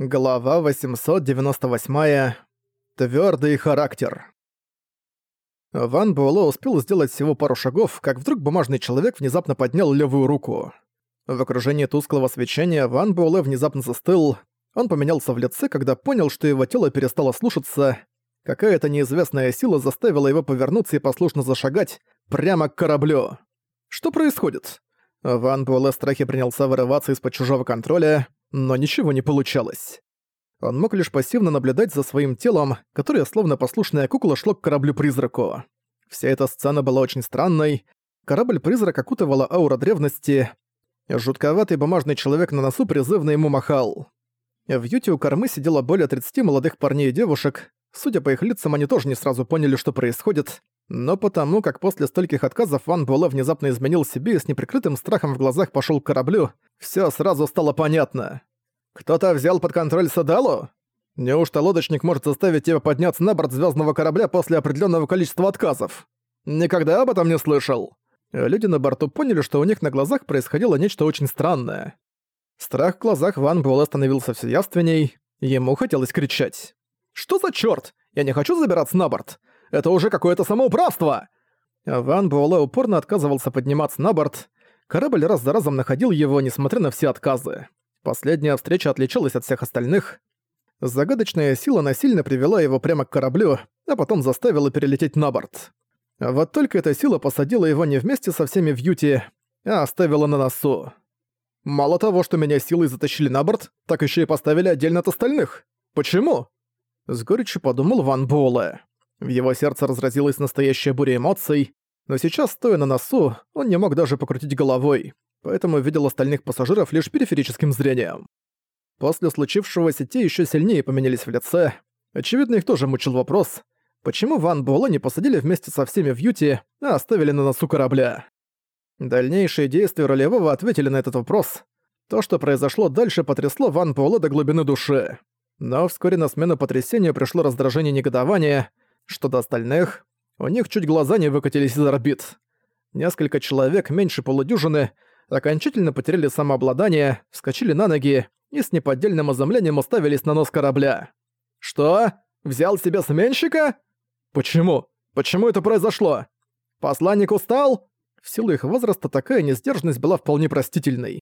Глава 898. Твёрдый характер. Ван Буэлло успел сделать всего пару шагов, как вдруг бумажный человек внезапно поднял левую руку. В окружении тусклого свечения Ван Буэлло внезапно застыл. Он поменялся в лице, когда понял, что его тело перестало слушаться. Какая-то неизвестная сила заставила его повернуться и послушно зашагать прямо к кораблю. Что происходит? Ван Буэлло в страхе принялся вырываться из-под чужого контроля, но ничего не получалось. Он мог лишь пассивно наблюдать за своим телом, которое, словно послушная кукла, шло к кораблю-призраку. Вся эта сцена была очень странной. Корабль-призрак окутывала аура древности. Жутковатый бумажный человек на носу призывно ему махал. В юте у кормы сидело более 30 молодых парней и девушек. Судя по их лицам, они тоже не сразу поняли, что происходит. Но потому, как после стольких отказов Ван Буэлэ внезапно изменил себе и с неприкрытым страхом в глазах пошел к кораблю, все сразу стало понятно. «Кто-то взял под контроль Садалу? Неужто лодочник может заставить тебя подняться на борт звездного корабля после определенного количества отказов? Никогда об этом не слышал». Люди на борту поняли, что у них на глазах происходило нечто очень странное. Страх в глазах Ван Буэлэ становился все явственней, ему хотелось кричать. «Что за чёрт? Я не хочу забираться на борт! Это уже какое-то самоуправство!» Ван Буэлэ упорно отказывался подниматься на борт. Корабль раз за разом находил его, несмотря на все отказы. Последняя встреча отличалась от всех остальных. Загадочная сила насильно привела его прямо к кораблю, а потом заставила перелететь на борт. Вот только эта сила посадила его не вместе со всеми в юте, а оставила на носу. Мало того, что меня силой затащили на борт, так еще и поставили отдельно от остальных. Почему? С горечью подумал Ван Буэлэ. В его сердце разразилась настоящая буря эмоций, но сейчас, стоя на носу, он не мог даже покрутить головой, поэтому видел остальных пассажиров лишь периферическим зрением. После случившегося те еще сильнее поменялись в лице. Очевидно, их тоже мучил вопрос, почему Ван Буэлла не посадили вместе со всеми в Юте, а оставили на носу корабля. Дальнейшие действия ролевого ответили на этот вопрос. То, что произошло дальше, потрясло Ван Буэлла до глубины души. Но вскоре на смену потрясению пришло раздражение и негодование, что до остальных, у них чуть глаза не выкатились из орбит. Несколько человек, меньше полудюжины, окончательно потеряли самообладание, вскочили на ноги и с неподдельным изумлением уставились на нос корабля. «Что? Взял себе сменщика? Почему? Почему это произошло? Посланник устал?» В силу их возраста такая несдержанность была вполне простительной.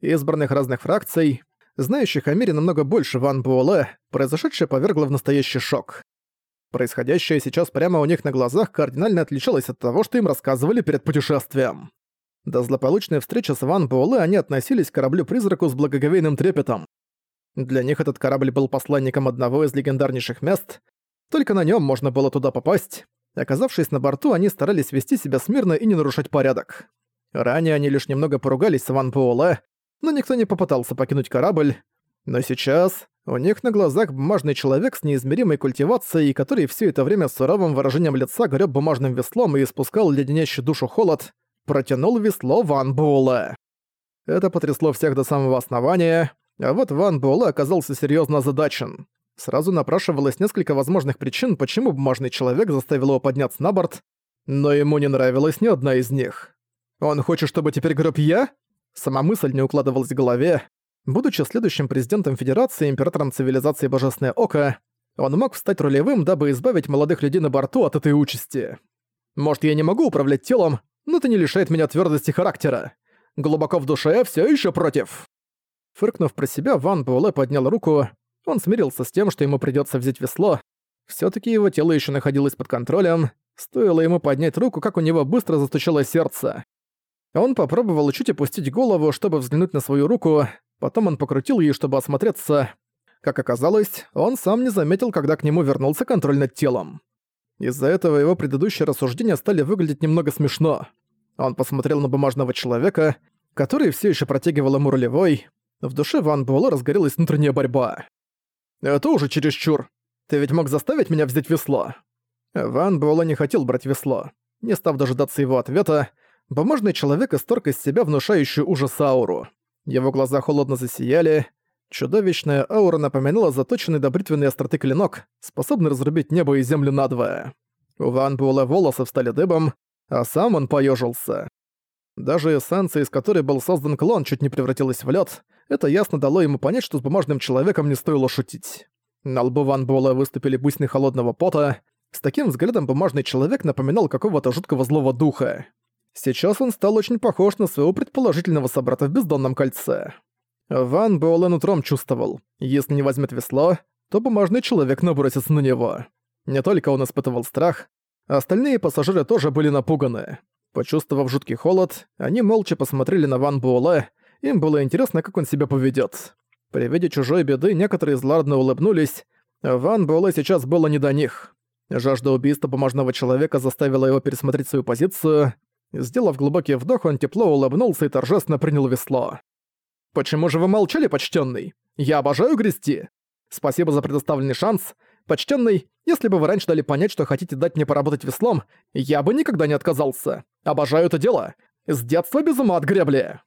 Избранных разных фракций, знающих о мире намного больше Ван Буэлэ, произошедшее повергло в настоящий шок. Происходящее сейчас прямо у них на глазах кардинально отличалось от того, что им рассказывали перед путешествием. До злополучной встречи с Ван Буэлэ они относились к кораблю-призраку с благоговейным трепетом. Для них этот корабль был посланником одного из легендарнейших мест, только на нем можно было туда попасть. Оказавшись на борту, они старались вести себя смирно и не нарушать порядок. Ранее они лишь немного поругались с Ван Буэлэ, но никто не попытался покинуть корабль. Но сейчас у них на глазах бумажный человек с неизмеримой культивацией, который все это время с суровым выражением лица греб бумажным веслом и испускал леденящий душу холод, протянул весло Ван Буэлэ. Это потрясло всех до самого основания, а вот Ван Буэлэ оказался серьезно озадачен. Сразу напрашивалось несколько возможных причин, почему бумажный человек заставил его подняться на борт, но ему не нравилась ни одна из них. «Он хочет, чтобы теперь греб я?» Сама мысль не укладывалась в голове, Будучи следующим президентом Федерации императором цивилизации Божественное Око, он мог стать рулевым, дабы избавить молодых людей на борту от этой участи. Может, я не могу управлять телом, но это не лишает меня твердости характера. Глубоко в душе я все еще против. Фыркнув про себя, Ван Буэлэ поднял руку. Он смирился с тем, что ему придется взять весло. все таки его тело еще находилось под контролем. Стоило ему поднять руку, как у него быстро застучало сердце. Он попробовал чуть опустить голову, чтобы взглянуть на свою руку, Потом он покрутил ее, чтобы осмотреться. Как оказалось, он сам не заметил, когда к нему вернулся контроль над телом. Из-за этого его предыдущие рассуждения стали выглядеть немного смешно. Он посмотрел на бумажного человека, который все еще протягивал ему рулевой. В душе Ван Буэлла разгорелась внутренняя борьба. «Это уже чересчур. Ты ведь мог заставить меня взять весло?» Ван Буэлла не хотел брать весло. Не став дожидаться его ответа, бумажный человек исторг из себя внушающую ужас ауру. Его глаза холодно засияли. Чудовищная аура напоминала заточенный до бритвенной остроты клинок, способный разрубить небо и землю надвое. У Ван Буэлэ волосы встали дыбом, а сам он поежился. Даже эссенция, из которой был создан клон, чуть не превратилась в лед, это ясно дало ему понять, что с бумажным человеком не стоило шутить. На лбу Ван Буэлэ выступили бусины холодного пота. С таким взглядом бумажный человек напоминал какого-то жуткого злого духа. Сейчас он стал очень похож на своего предположительного собрата в бездонном кольце. Ван Буэлэ утром чувствовал, если не возьмет весло, то бумажный человек набросится на него. Не только он испытывал страх, остальные пассажиры тоже были напуганы. Почувствовав жуткий холод, они молча посмотрели на Ван Буэлэ, им было интересно, как он себя поведет. При виде чужой беды некоторые злорадно улыбнулись, Ван Буэлэ сейчас было не до них. Жажда убийства бумажного человека заставила его пересмотреть свою позицию. Сделав глубокий вдох, он тепло улыбнулся и торжественно принял весло. «Почему же вы молчали, почтенный? Я обожаю грести. Спасибо за предоставленный шанс. Почтенный, если бы вы раньше дали понять, что хотите дать мне поработать веслом, я бы никогда не отказался. Обожаю это дело. С детства без ума от гребли».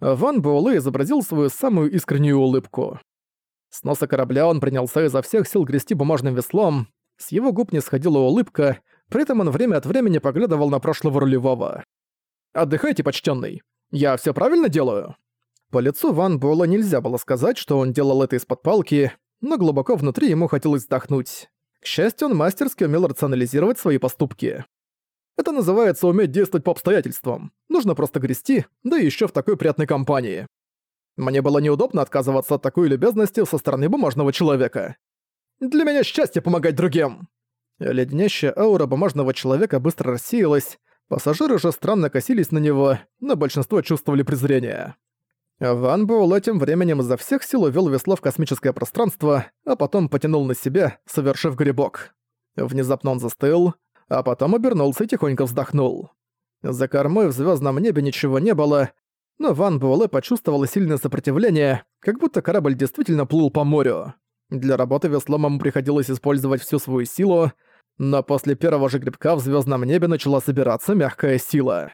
Ван Буэлэ изобразил свою самую искреннюю улыбку. С носа корабля он принялся изо всех сил грести бумажным веслом, с его губ не сходила улыбка, при этом он время от времени поглядывал на прошлого рулевого. «Отдыхайте, почтенный. Я все правильно делаю?» По лицу Ван Буэлла нельзя было сказать, что он делал это из-под палки, но глубоко внутри ему хотелось вздохнуть. К счастью, он мастерски умел рационализировать свои поступки. Это называется уметь действовать по обстоятельствам. Нужно просто грести, да еще в такой приятной компании. Мне было неудобно отказываться от такой любезности со стороны бумажного человека. Для меня счастье помогать другим!» Леденящая аура бумажного человека быстро рассеялась, пассажиры же странно косились на него, но большинство чувствовали презрение. Ван Буэлэ тем временем изо всех сил увел весло в космическое пространство, а потом потянул на себя, совершив грибок. Внезапно он застыл, а потом обернулся и тихонько вздохнул. За кормой в звездном небе ничего не было, но Ван Буэлэ почувствовал сильное сопротивление, как будто корабль действительно плыл по морю. Для работы веслом ему приходилось использовать всю свою силу, но после первого же грибка в звездном небе начала собираться мягкая сила.